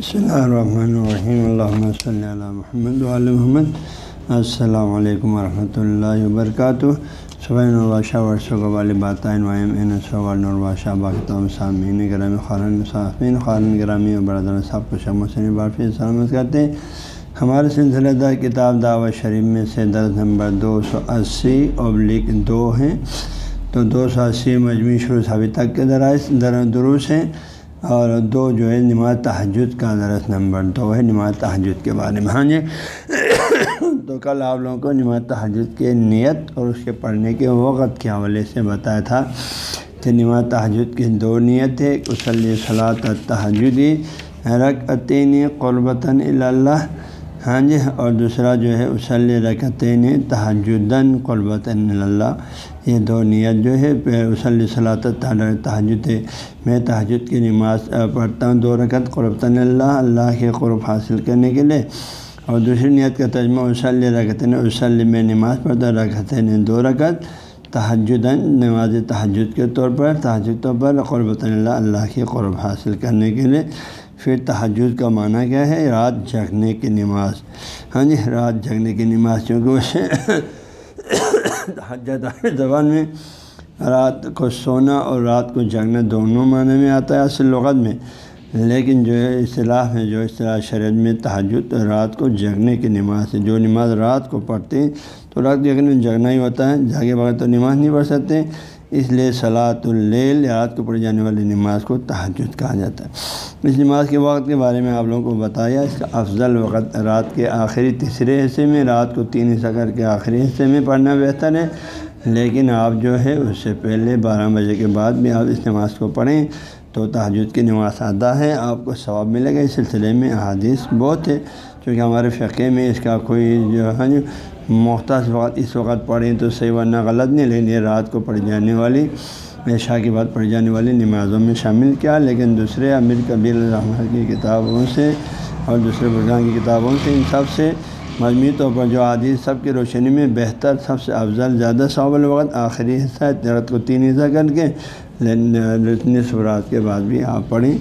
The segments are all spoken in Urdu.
بسم الرحمن الرحیم اللہ صلی اللہ محمد علیہ محمد السلام علیکم ورحمۃ اللہ وبرکاتہ صبح نرواشہ ورثہ والی باتائن وائم صبح نرواشہ باقی سامعین گرامی خارن صافین خارن گرامی و برادر صاحب کو شم حسین بارفی سلامت کرتے ہیں ہمارے سلسلہ دار کتاب دعوت شریف میں سے درد نمبر دو سو اسی ابلک دو ہیں تو دو سو اسی مجموعی شروع ابھی تک کے درائز در دروس ہیں اور دو جو ہے نماز تحجد کا درس نمبر دو ہے نماز تحجد کے بارے میں۔ ہاں جی۔ تو کل آپ لوگوں کو نماز تحجد کے نیت اور اس کے پڑھنے کے وقت کے حوالے سے بتایا تھا کہ نماز تحجد کی دو نیت ہے اسلی صلاح تحجدی رکعتین قربتاً اللہ ہاں جی۔ اور دوسرا جو ہے اسلی رکعتین تحجدن قربتاً اللہ یہ دو نیت جو ہے وسلی صلاح تحجد ہے میں تحجد کی نماز پڑھتا ہوں، دو رکعت قربۃ اللہ اللہ کے قرب حاصل کرنے کے لیے۔ اور دوسری نیت کا ترجمہ وسلی رکھتے ہیں وسلی میں نماز پڑھتا رکھتے ہیں دو رکعت تحجدن نماز تحجد کے طور پر تحجد طور پر قربۃ اللہ اللہ کے قرب حاصل کرنے کے لیے۔ پھر تحجد کا معنی کیا ہے؟ رات جگنے کی نماز۔ ہاں جی رات جگنے کی نماز، چونکہ اسے حجت زبان میں رات کو سونا اور رات کو جگنا دونوں معنی میں آتا ہے اصل لغت میں۔ لیکن جو ہے اصطلاح میں جو اصطلاح شرط میں تحجد، رات کو جگنے کی نماز ہے۔ جو نماز رات کو پڑھتے ہیں، تو رات جگنے جگنا ہی ہوتا ہے۔ جاگے بغیر تو نماز نہیں پڑھ سکتے۔ اس لیے صلاۃ اللیل رات کو پڑھی جانے والی نماز کو تحجد کہا جاتا ہے۔ اس نماز کے وقت کے بارے میں آپ لوگوں کو بتایا، اس کا افضل وقت رات کے آخری تیسرے حصے میں، رات کو تین حصہ کر کے آخری حصے میں پڑھنا بہتر ہے۔ لیکن آپ جو ہے، اس سے پہلے بارہ بجے کے بعد بھی آپ اس نماز کو پڑھیں تو تحجد کی نماز ادا ہے۔ آپ کو ثواب ملے گا۔ اس سلسلے میں احادیث بہت ہے چونکہ ہمارے فقے میں اس کا کوئی جو ہے محتاط وقت اس وقت پڑھیں تو صحیح ورنہ غلط نہیں لیکن یہ رات کو پڑھی جانے والی، عشاء کے بعد پڑھی جانے والی نمازوں میں شامل کیا، لیکن دوسرے امیر کبیر الرحمٰ کی کتابوں سے اور دوسرے بزرگان کی کتابوں سے، ان سب سے مجموعی طور پر جو عادیث سب کی روشنی میں بہتر، سب سے افضل، زیادہ صعب الوقت، آخری حصہ ہے کو تین حصہ کر کے، لیکن سورات کے بعد بھی آپ پڑھیں۔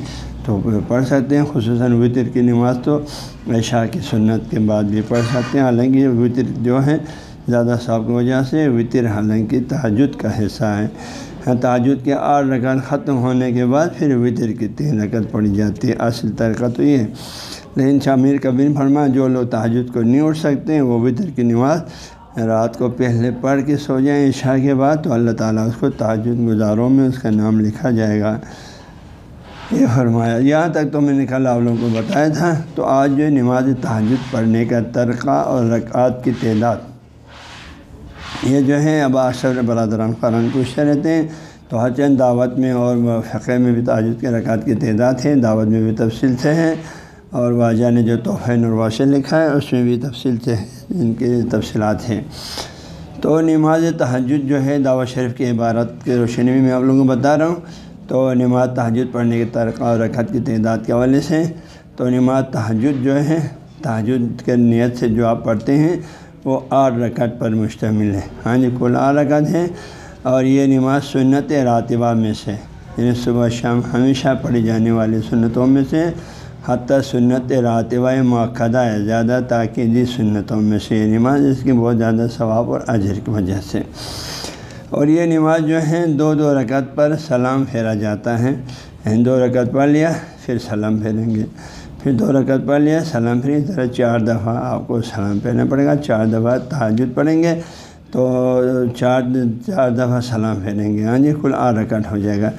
تو پڑھ سکتے ہیں، خصوصاً وطر کی نماز تو عشاء کی سنت کے بعد بھی پڑھ سکتے ہیں۔ حالانکہ وطر جو ہے زیادہ صاحب کی وجہ سے وطر حالانکہ تحجد کا حصہ ہے ہاں کے آٹھ رکعت ختم ہونے کے بعد پھر وطر کی تین رکعت پڑھی جاتی ہے۔ اصل طریقہ تو یہ ہے۔ لیکن شامیر کبیر فرما جو لوگ تحجد کو نہیں اٹھ سکتے ہیں، وہ وطر کی نماز رات کو پہلے پڑھ کے سو جائیں۔ عشاء کے بعد تو اللہ تعالیٰ اس کو تحجد گزاروں میں اس کا نام لکھا جائے گا۔ یہ فرمایا، یہاں تک تو میں نے کل آپ لوگوں کو بتایا تھا، تو آج جو نماز تحجد پڑھنے کا ترقہ اور رکعات کی تعداد۔ یہ جو ہے، اب اشر برادران خران پوچھتے رہتے ہیں، تو ہر چند دعوت میں اور فقے میں بھی تاجد کے رکعت کی تعداد ہے، دعوت میں بھی تفصیل سے ہے، اور واجہ نے جو تحفہ نرواشے لکھا ہے، اس میں بھی تفصیل سے ان کی تفصیلات ہیں۔ تو نماز تحجد جو ہے، دعوت شریف کی عبارت کے روشنی میں میں آپ لوگوں کو بتا رہا ہوں۔ تو نماز تحجد پڑھنے کے ترقہ اور رکعت کی تعداد کے حوالے سے تو نماز تحجد جو ہے تحجد کے نیت سے جو آپ پڑھتے ہیں، وہ آٹھ رکعت پر مشتمل ہے۔ ہاں جی کل آٹھ رکعت ہے اور یہ نماز سنت راتبہ میں سے یعنی صبح شام ہمیشہ پڑھی جانے والی سنتوں میں سے، حتیٰ سنت راتبہ موقع ہے، زیادہ تاکیدی جی سنتوں میں سے۔ یہ نماز اس کی بہت زیادہ ثواب اور اجر کی وجہ سے۔ اور یہ نماز جو ہے دو دو رکعت پر سلام پھیرا جاتا ہے۔ یعنی دو رکعت پڑھ لیا، پھر سلام پھیریں گے۔ پھر دو رکعت پڑھ لیا، سلام پھر اس طرح چار دفعہ آپ کو سلام پھیرنا پڑے گا۔ چار دفعہ تحجد پڑھیں گے تو چار چار دفعہ سلام پھیریں گے۔ ہاں جی کل آٹھ رکعت ہو جائے گا۔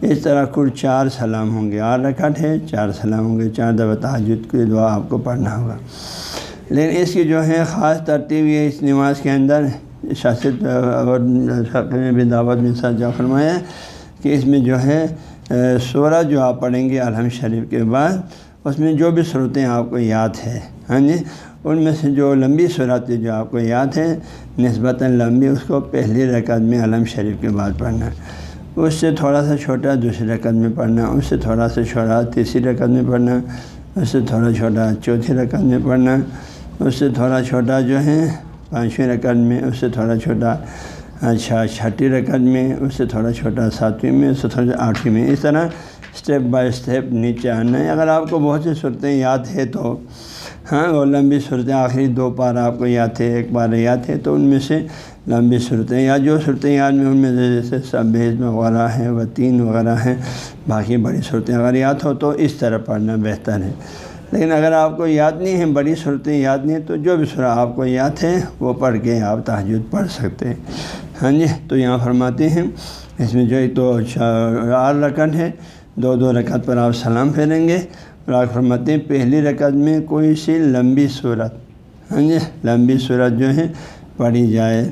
اس طرح کل چار سلام ہوں گے۔ آٹھ رکعت ہے، چار سلام ہوں گے۔ چار دفعہ تحجد کی دعا آپ کو پڑھنا ہوگا۔ لیکن اس کی جو ہے خاص ترتیب یہ اس نماز کے اندر شاست میں بھی دعوت میں ساتھ جا فرمایا کہ اس میں جو ہے سورہ جو آپ پڑھیں گے الحمد شریف کے بعد، اس میں جو بھی صورتیں آپ کو یاد ہے ہاں جی ان میں سے جو لمبی صورتیں جو آپ کو یاد ہے نسبتاً لمبی، اس کو پہلی رکعت میں علم شریف کے بعد پڑھنا، اس سے تھوڑا سا چھوٹا دوسری رکعت میں پڑھنا، اس سے تھوڑا سا چھوٹا تیسری رکعت میں پڑھنا، اس سے تھوڑا چھوٹا چوتھی رکعت میں پڑھنا، اس سے تھوڑا چھوٹا جو ہے پانچویں رکعت میں اس سے تھوڑا چھوٹا اچھا چھٹی رکعت میں اس سے تھوڑا چھوٹا ساتویں میں اس سے تھوڑا آٹھویں میں اس طرح اسٹیپ بائی اسٹیپ نیچے آنا ہے اگر آپ کو بہت سی صورتیں یاد ہے تو ہاں وہ لمبی صورتیں آخری دو پار آپ کو یاد ہے ایک بار یاد ہے تو ان میں سے لمبی صورتیں یا جو صورتیں یاد میں ان میں سے جیسے سب بھیج وغیرہ ہیں و تین وغیرہ ہیں، باقی بڑی صورتیں اگر یاد ہو تو اس طرح پڑھنا بہتر ہے. لیکن اگر آپ کو یاد نہیں ہے، بڑی صورتیں یاد نہیں، تو جو بھی سورہ آپ کو یاد ہے، وہ پڑھ کے آپ تحجد پڑھ سکتے ہیں۔ ہاں جی تو یہاں فرماتے ہیں، اس میں جو ایک تو آر رکعت ہے دو دو رکعت پر آپ سلام پھیریں گے۔ اور آپ فرماتے ہیں، پہلی رکعت میں کوئی سی لمبی صورت ہاں جی لمبی صورت جو ہے، پڑھی جائے۔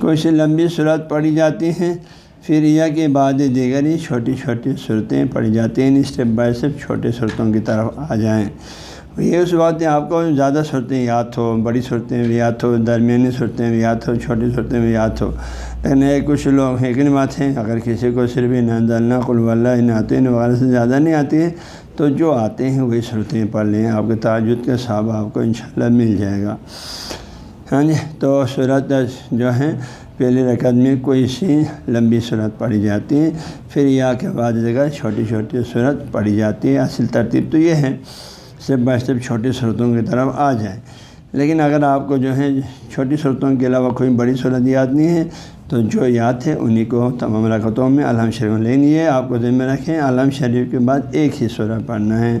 کوئی سی لمبی صورت پڑھی جاتی ہیں پھر یہ کہ بعد دیگر ہی چھوٹی چھوٹی صورتیں پڑھی جاتی ہیں اسٹیپ بائی اسٹیپ چھوٹے صورتوں کی طرف آ جائیں۔ یہ اس بات ہے، آپ کو زیادہ صورتیں یاد ہو بڑی صورتیں بھی یاد ہو درمیانی صورتیں بھی یاد ہو چھوٹی صورتیں بھی یاد ہو لیکن ایک کچھ لوگ لیکن بات ہیں اگر کسی کو صرف نند اللہ قلو اللہ نعتین وغیرہ سے زیادہ نہیں آتی ہے تو جو آتے ہیں وہی صورتیں پڑھ لیں۔ آپ کے تعجد کے صحابہ آپ کو انشاءاللہ مل جائے گا۔ ہاں جی تو صورت جو ہے پہلی رکعت میں کوئی سی لمبی صورت پڑھی جاتی ہے پھر یا کے بعد جگہ چھوٹی چھوٹی صورت پڑھی جاتی ہے اصل ترتیب تو یہ ہے اسٹیپ بائی اسٹیپ چھوٹی صورتوں کی طرف آ جائے لیکن اگر آپ کو جو ہے چھوٹی صورتوں کے علاوہ کوئی بڑی صورت یاد نہیں ہے، تو جو یاد ہے انہیں کو تمام رکعتوں میں علام شریف لین یہ آپ کو ذمہ رکھیں علام شریف کے بعد ایک ہی صورت پڑھنا ہے۔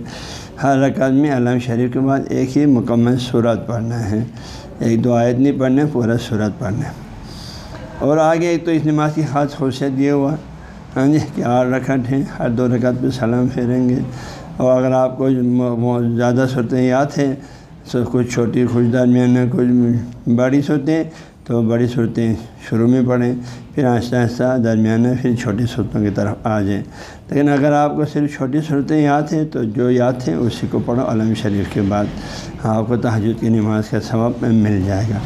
ہر رکعت میں علام شریف کے بعد ایک ہی مکمل صورت پڑھنا ہے۔ ایک دو آیت نہیں پڑھنے، پورا صورت پڑھنا ہے۔ اور آگے تو اس نماز کی خاص خصوصیت یہ ہوا ہاں جی کہ آٹھ رکعت ہیں، ہر دو رکعت پہ سلام پھیریں گے۔ اور اگر آپ کو زیادہ صورتیں یاد ہیں، تو کچھ چھوٹی کچھ درمیان کچھ بڑی صورتیں، تو بڑی صورتیں شروع میں پڑھیں، پھر آہستہ آہستہ درمیانہ پھر چھوٹی صورتوں کی طرف آ جائیں۔ لیکن اگر آپ کو صرف چھوٹی صورتیں یاد ہیں، تو جو یاد ہیں، اسی کو پڑھو علم شریف کے بعد۔ ہاں، آپ کو تحجد کی نماز کا سبب مل جائے گا۔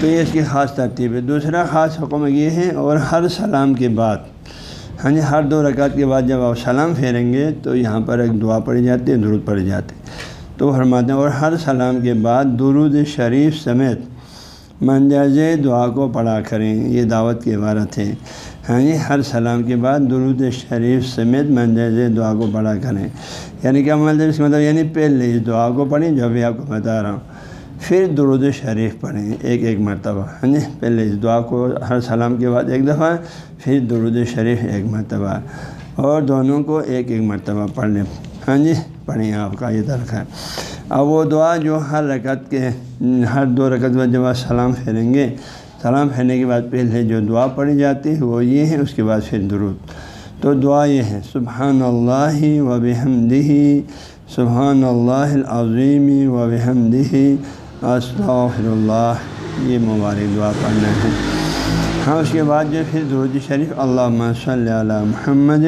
تو یہ اس کی خاص ترتیب ہے۔ دوسرا خاص حکم یہ ہے اور ہر سلام کے بعد ہاں جی ہر دو رکعت کے بعد جب آپ سلام پھیریں گے تو یہاں پر ایک دعا پڑھی جاتی ہے، درود پڑھی جاتی تو فرماتے ہیں، اور ہر سلام کے بعد درود شریف سمیت منجاز دعا کو پڑھا کریں۔ یہ دعوت کی عبارت ہے۔ ہاں جی ہر سلام کے بعد درود شریف سمیت منجاز دعا کو پڑھا کریں۔ یعنی کیا مطلب مطلب یعنی پہلے اس دعا کو پڑھیں جو بھی آپ کو بتا رہا ہوں۔ پھر درود شریف پڑھیں۔ ایک ایک مرتبہ۔ ہاں جی پہلے اس دعا کو ہر سلام کے بعد ایک دفعہ، پھر درود شریف ایک مرتبہ۔ اور دونوں کو ایک ایک مرتبہ پڑھ لیں۔ ہاں جی پڑھیں آپ کا یہ درخت ہے اب وہ دعا جو ہر رکعت کے، ہر دو رکعت بعد جب آپ سلام پھیریں گے، سلام پھیرنے کے بعد پہلے جو دعا پڑھی جاتی ہے وہ یہ ہے، اس کے بعد پھر درود۔ تو دعا یہ ہے سبحان اللہ و بحمدہ سبحان اللہ العظیم و بحمدہ استغفر اللہ یہ مبارک دعا پڑھنا ہے۔ ہاں اس کے بعد جو پھر درود شریف۔ اللہ صلی علی محمد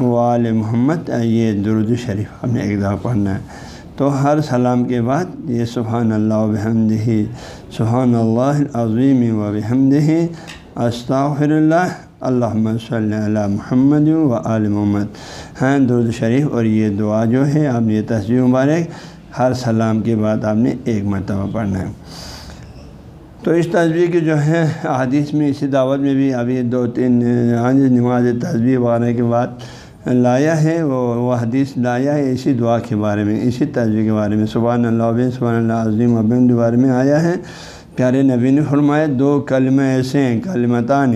وال محمد۔ یہ درود شریف ہم نے ایک دفعہ پڑھنا ہے۔ تو ہر سلام کے بعد یہ سبحان اللہ وحمدہ سبحان اللہ عظیم و بحمدہ استغفر اللہ اللہ صلی علی محمد و عال محمد۔ ہاں درود شریف اور یہ دعا جو ہے، آپ یہ تصویر مبارک۔ ہر سلام کے بعد آپ نے ایک مرتبہ پڑھنا ہے۔ تو اس تصویر کی جو ہے حدیث میں، اسی دعوت میں بھی ابھی دو، تین نماز تصویر وغیرہ کے بعد لایا ہے، وہ وہ حدیث لایا ہے اسی دعا کے بارے میں، اسی تصویر کے بارے میں۔ سبحان اللہ عبین سبحان اللہ، عظیم ابین کے بارے میں آیا ہے۔ پیارے نبی نے فرمایا، دو کلمہ ایسے ہیں، کلمتان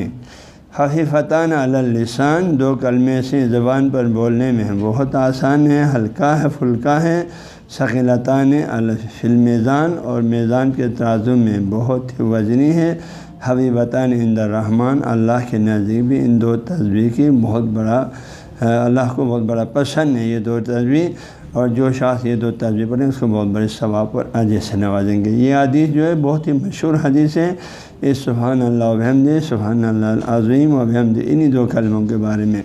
حفیفتان اللسان۔ دو کلمے ایسے زبان پر بولنے میں بہت آسان ہے، ہلکا ہے، پھلکا ہے۔ ثقیلتان الفل میزان اور میزان کے ترازو میں بہت ہی وزنی ہے۔ حبیبتان اند الرحمٰن، اللہ کے نزدیک بھی ان دو تصویر کی بہت بڑا اللہ کو بہت بڑا پسند ہے یہ دو تصویر اور جو شاخ یہ دو تصویر پڑھیں اس کو بہت بڑے ثواب پر اجے سے نوازیں گے۔ یہ حدیث جو ہے بہت ہی مشہور حدیث ہے۔ اس سبحان اللہ وحمد سبحان اللہ عظیم و بحمد انہی دو کلموں کے بارے میں۔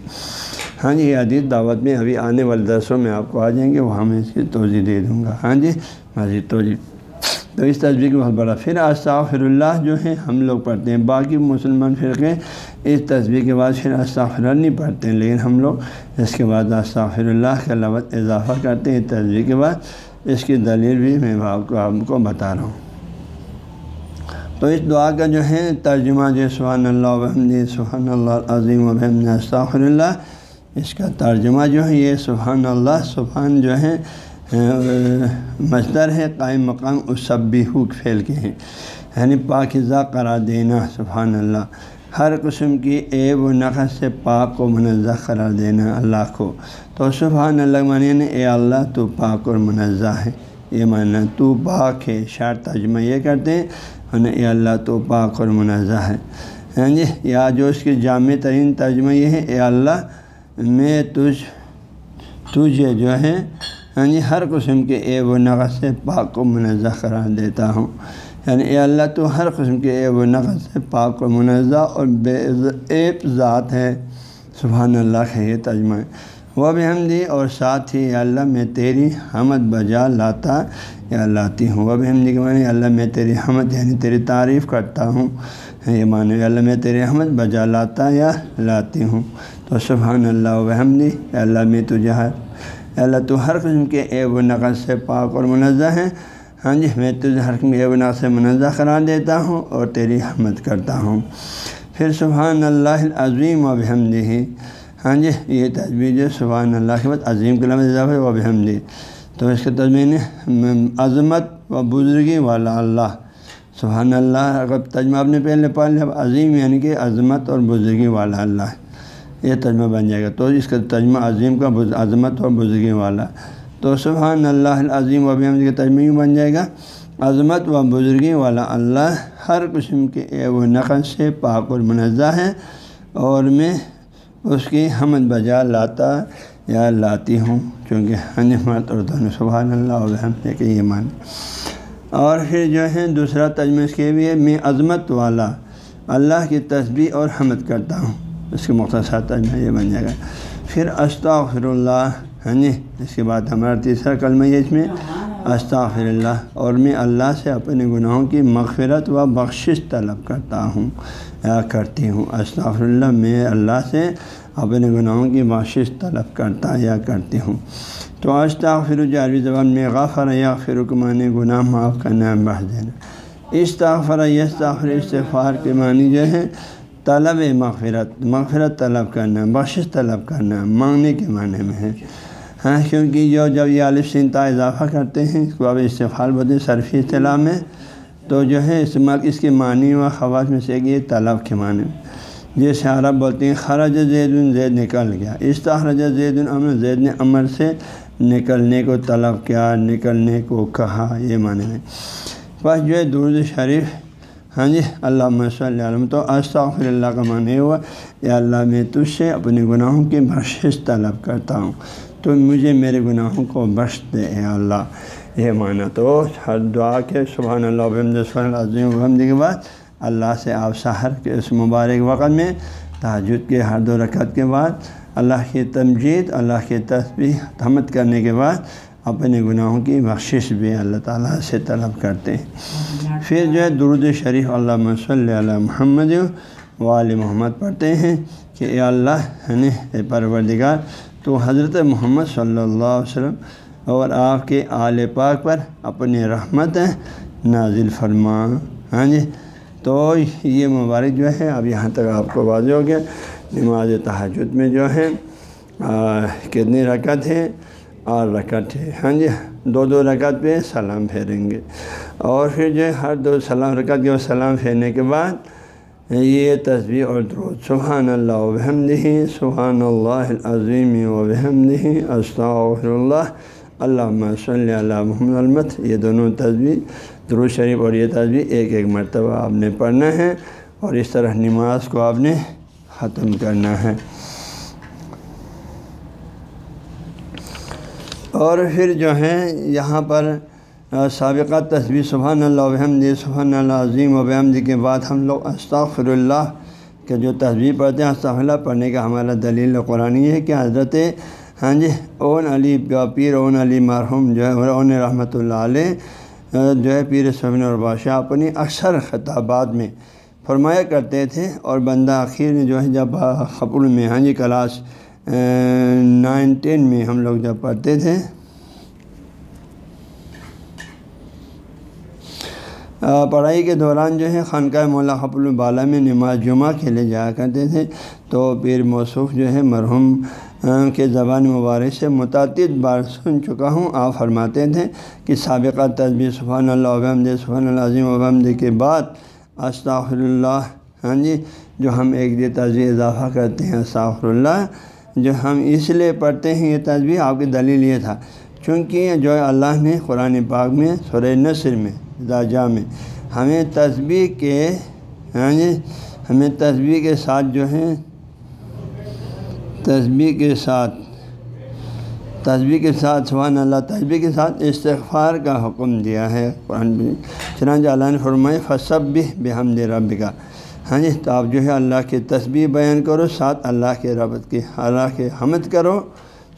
ہاں جی یہ دعوت میں ابھی آنے والے درسوں میں آپ کو آ جائیں گے وہاں میں اس کی توجہ دے دوں گا۔ ہاں جی مزید توجہ تو اس تصویر کا بہت بڑا۔ پھر استغفر اللہ جو ہے ہم لوگ پڑھتے ہیں۔ باقی مسلمان فرقے اس تصویر کے بعد پھر استغفر نہیں پڑھتے ہیں، لیکن ہم لوگ اس کے بعد استغفر اللہ کا لفظ اضافہ کرتے ہیں۔ تصویر کے بعد اس کی دلیل بھی میں آپ کو آپ کو بتا رہا ہوں۔ تو اس دعا کا جو ہے، ترجمہ جو سبحان اللہ وحمد سبحان اللہ عظیم وحمد استغفر اللہ اس کا ترجمہ جو ہے یہ سبحان اللہ، سبحان جو ہے مصدر ہے، قائم مقام اسبی حق پھیل کے ہیں۔ یعنی پاکزہ قرار دینا، سبحان اللہ۔ ہر قسم کی عیب و نقص سے پاک کو منزہ قرار دینا اللہ کو۔ تو سبحان اللہ معنی نے اے اللہ، تو پاک اور منزہ ہے۔ یہ معنی تو پاک ہے شار ترجمہ یہ کرتے ہیں۔ یعنی اے اللہ، تو پاک اور منزہ ہے۔ ہاں جی یا جو اس کی جامع ترین ترجمہ یہ ہے، اے اللہ میں تجھ تجھے جو ہے ہاں جی ہر قسم کے عیب و نقص سے پاک و منزہ قرار دیتا ہوں۔ یعنی اے اللہ، تو ہر قسم کے عیب و نقص سے پاک و منزہ اور بے عیب ذات ہے۔ سبحان اللہ کا یہ تجمہ وہ بھی ہم دی اور ساتھ ہی اللہ، میں تیری حمد بجا لاتا یا لاتی ہوں۔ وہ بھی ہم دی کہ معنی اللہ، میں تیری حمد یعنی تیری تعریف کرتا ہوں۔ یہ معنی اللہ، میں تیری حمد بجا لاتا یا لاتی ہوں۔ تو سبحان اللہ و حمدی اللہ میں تجھے اللہ، تو ہر قسم کے عیب و نقص سے پاک اور منزہ ہیں۔ ہاں جی میں تجھے ہر قسم کے عیب و نقص سے منزہ قرار دیتا ہوں اور تیری حمد کرتا ہوں۔ پھر سبحان اللہ عظیم و بحمدی۔ ہاں جی یہ تجویز ہے، سبحان اللہ کے بعد عظیم کے لفظ اضافہ و بحمدی۔ تو اس کے تجمین عظمت و بزرگی والا اللہ۔ سبحان اللہ، اگر تجمہ آپ نے پہلے پڑھ لیا عظیم یعنی کہ عظمت اور بزرگی والا اللہ۔ یہ ترجمہ بن جائے گا۔ تو اس کا ترجمہ عظیم کا عظمت اور بزرگی والا۔ تو سبحان اللہ عظیم و ابھی کا ترجمہ بن جائے گا۔ عظمت و بزرگی والا اللہ ہر قسم کے اے و نقل سے پاک اور منزہ ہے اور میں اس کی حمد بجا لاتا یا لاتی ہوں۔ چونکہ حنفمت اور دونوں سبحان اللہ علیہ کہ یہ مان۔ اور پھر جو ہے دوسرا تجمہ اس کے بھی ہے میں عظمت والا اللہ کی تسبیح اور حمد کرتا ہوں۔ اس کے مختصر تجمہ یہ بن جائے گا۔ پھر استغفر اللہ ہاں جی اس کے بعد ہمارا تیسرا کلمہ یہ اس میں استغفر اللہ اور میں اللہ سے اپنے گناہوں کی مغفرت و بخشش طلب کرتا ہوں، یا کرتی ہوں۔ استغفر اللہ میں اللہ سے اپنے گناہوں کی بخشش طلب کرتا، یا کرتی ہوں۔ تو استغفر جو عربی زبان میں غافر یا فرکمانی یعنی گناہ معاف کرنا بڑھ دینا استغفر استغفر استغفار کے معنی جو ہے طلب مغفرت مغفرت طلب کرنا، بخشش طلب کرنا، مانگنے کے معنی میں ہے۔ ہاں کیونکہ جو جب یہ عالف سنتا اضافہ کرتے ہیں، اس کو اب استفال بولتے ہیں، صرفی اصطلاح میں، تو جو ہے استعمال اس کے معنی و خواص میں سے یہ طلب کے معنی میں۔ جیسے عرب بولتے ہیں، خرج زید زید نکل گیا۔ استخرج زید العمر زید نے امر سے نکلنے کو طلب کیا، نکلنے کو کہا، یہ معنی میں بس جو ہے درد شریف ہاں جی اللہ صلی عالم تو استغفر اللہ کا معنی ہوا یا اللہ میں تجھ سے اپنے گناہوں کی بخشش طلب کرتا ہوں۔ تو مجھے میرے گناہوں کو بخش دے، اے اللہ۔ یہ معنی تو ہر دعا کے سبحان اللہ، عظیم الحمد کے بعد اللہ سے آپ سحر کے اس مبارک وقت میں تاجد کے ہر دو رکعت کے بعد اللہ کی تمجید، اللہ کی تصویر حمد کرنے کے بعد اپنے گناہوں کی بخشش بھی اللہ تعالیٰ سے طلب کرتے ہیں۔ پھر جو ہے درود شریف اللہ صلی علیہ محمد وال محمد پڑھتے ہیں کہ اے اللہ یعنی اے پروردگار تو حضرت محمد صلی اللہ علیہ وسلم اور آپ کے آل پاک پر اپنی رحمت نازل فرما۔ ہاں جی تو یہ مبارک جو ہے اب یہاں تک آپ کو واضح ہو گیا۔ نماز تحجد میں جو ہے کتنی رکعت ہے؟ اور رکعت ہے۔ ہاں جی دو دو رکعت پہ سلام پھیریں گے۔ اور پھر جو ہے، ہر دو سلام، رکعت کے سلام پھیرنے کے بعد یہ تصویر اور درود۔ سبحان اللہ وحمدہ سبحان اللہ عظیم وحمدہ استغفر اللہ اللہ صلی اللہ محمد المت یہ دونوں تصویر درود شریف اور یہ تصویر ایک ایک مرتبہ آپ نے پڑھنا ہے اور اس طرح نماز کو آپ نے ختم کرنا ہے۔ اور پھر جو ہے یہاں پر سابقہ تصویر سبحان اللہ وحمد سبحان اللہ عظیم و بحمد کے بعد ہم لوگ استغفر اللہ کے جو تصویر پڑھتے ہیں، استغفر اللہ پڑھنے کا ہمارا دلیل قرآن یہ ہے کہ حضرت ہاں جی اون علی پیر، اون علی مرحوم جو ہے اون رحمۃ اللہ علیہ جو ہے پیر صبن اور بادشاہ اپنی اکثر خطابات میں فرمایا کرتے تھے، اور بندہ آخر نے جو ہے، جب خپل میں ہاں جی کلاس نائن ٹین میں ہم لوگ جب پڑھتے تھے۔ پڑھائی کے دوران جو ہے خانقاہ مولا حب البالا میں نماز جمعہ کے لیے جایا کرتے تھے۔ تو پیر موصوف جو ہے مرحوم کے زبان مبارک سے متعدد بار سن چکا ہوں۔ آپ فرماتے تھے کہ سابقہ تصویر سبحان اللہ وبحمد سبحان اللہ عظیم وبحمد کے بعد استغفر اللہ۔ ہاں جی جو ہم ایک دی تصویر اضافہ کرتے ہیں، استغفر اللہ۔ جو ہم اس لیے پڑھتے ہیں، یہ تصویر آپ کی دلیل یہ تھا۔ چونکہ جو اللہ نے قرآن پاک میں، سورہ نصر میں راجا میں ہمیں تصویر کے ہاں جی ہمیں تصویر کے ساتھ جو ہے تصویر کے ساتھ تصویر کے ساتھ، سبحان اللہ تصویر کے ساتھ استغفار کا حکم دیا ہے قرآن چنانچہ اللہ نے فرمائے فصب بھی بحمد رب کا ہاں جی تو آپ جو ہے اللہ کی تصویر بیان کرو، ساتھ اللہ کے ربط کی، اللہ کے حمد کرو،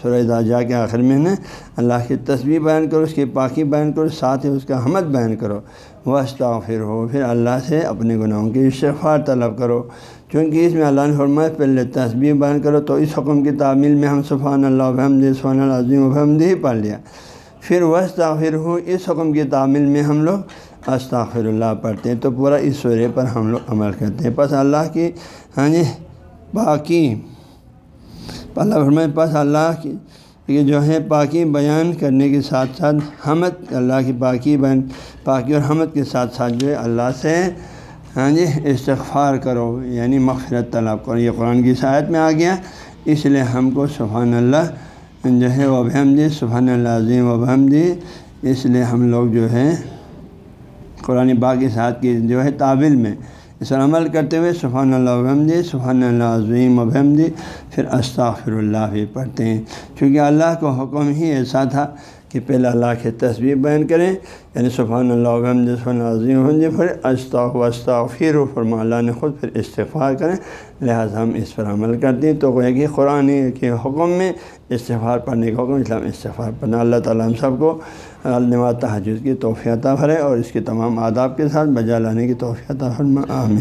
سورہ داجا کے آخر میں نے اللہ کی تصویر بیان کرو، اس کی پاکی بیان کرو، ساتھ ہی اس کا حمد بیان کرو۔ وہ استغفر ہو، پھر اللہ سے اپنے گناہوں کی استغفار طلب کرو۔ چونکہ اس میں اللہ نے فرمایا، پہلے تصویر بیان کرو تو اس حکم کی تعمیل میں ہم سبحان اللہ وحمد سبحان اللہ عظیم وحمد ہی پڑھ لیا۔ پھر وہ ہو، اس حکم کی تعمیل میں ہم لوگ استغفر اللہ پڑھتے ہیں۔ تو پورا اس سورے پر ہم لوگ عمل کرتے ہیں۔ پس اللہ کی ہاں جی باقی اللہ فرمائے، پس اللہ کی جو ہے پاکی بیان کرنے کے ساتھ ساتھ حمد، اللہ کی پاکی بیان، پاکی اور حمد کے ساتھ ساتھ جو ہے اللہ سے ہاں جی استغفار کرو یعنی مغفرت طلب کرو۔ یہ قرآن کی شاید میں آ گیا۔ اس لیے ہم کو سبحان اللہ جو ہے وہ بحمدی سبحان اللہ عظیم و بحمدی اس لیے ہم لوگ جو ہے، قرآن باغ کے ساتھ کی جو ہے تعویل میں اس پر عمل کرتے ہوئے سبحان اللہ وحمدی سبحان اللہ عظیم وحمدی پھر استغفر اللہ بھی پڑھتے ہیں۔ چونکہ اللہ کو حکم ہی ایسا تھا کہ پہلے اللہ کے تصویر بیان کریں یعنی سبحان اللہ وحمد سبحان عظیم وحمد پھر استاخ و استغفر و فرما اللہ نے خود پھر استغفار کریں۔ لہٰذا ہم اس پر عمل کرتے ہیں۔ تو وہ کہ قرآن کے حکم میں استغفار پڑھنے کا حکم، اسلام استغفار پڑھنا۔ اللہ تعالیٰ ہم سب کو النوا تحجد کی توفیع فرے اور اس کے تمام آداب کے ساتھ بجا لانے کی توفیع فرما آمین۔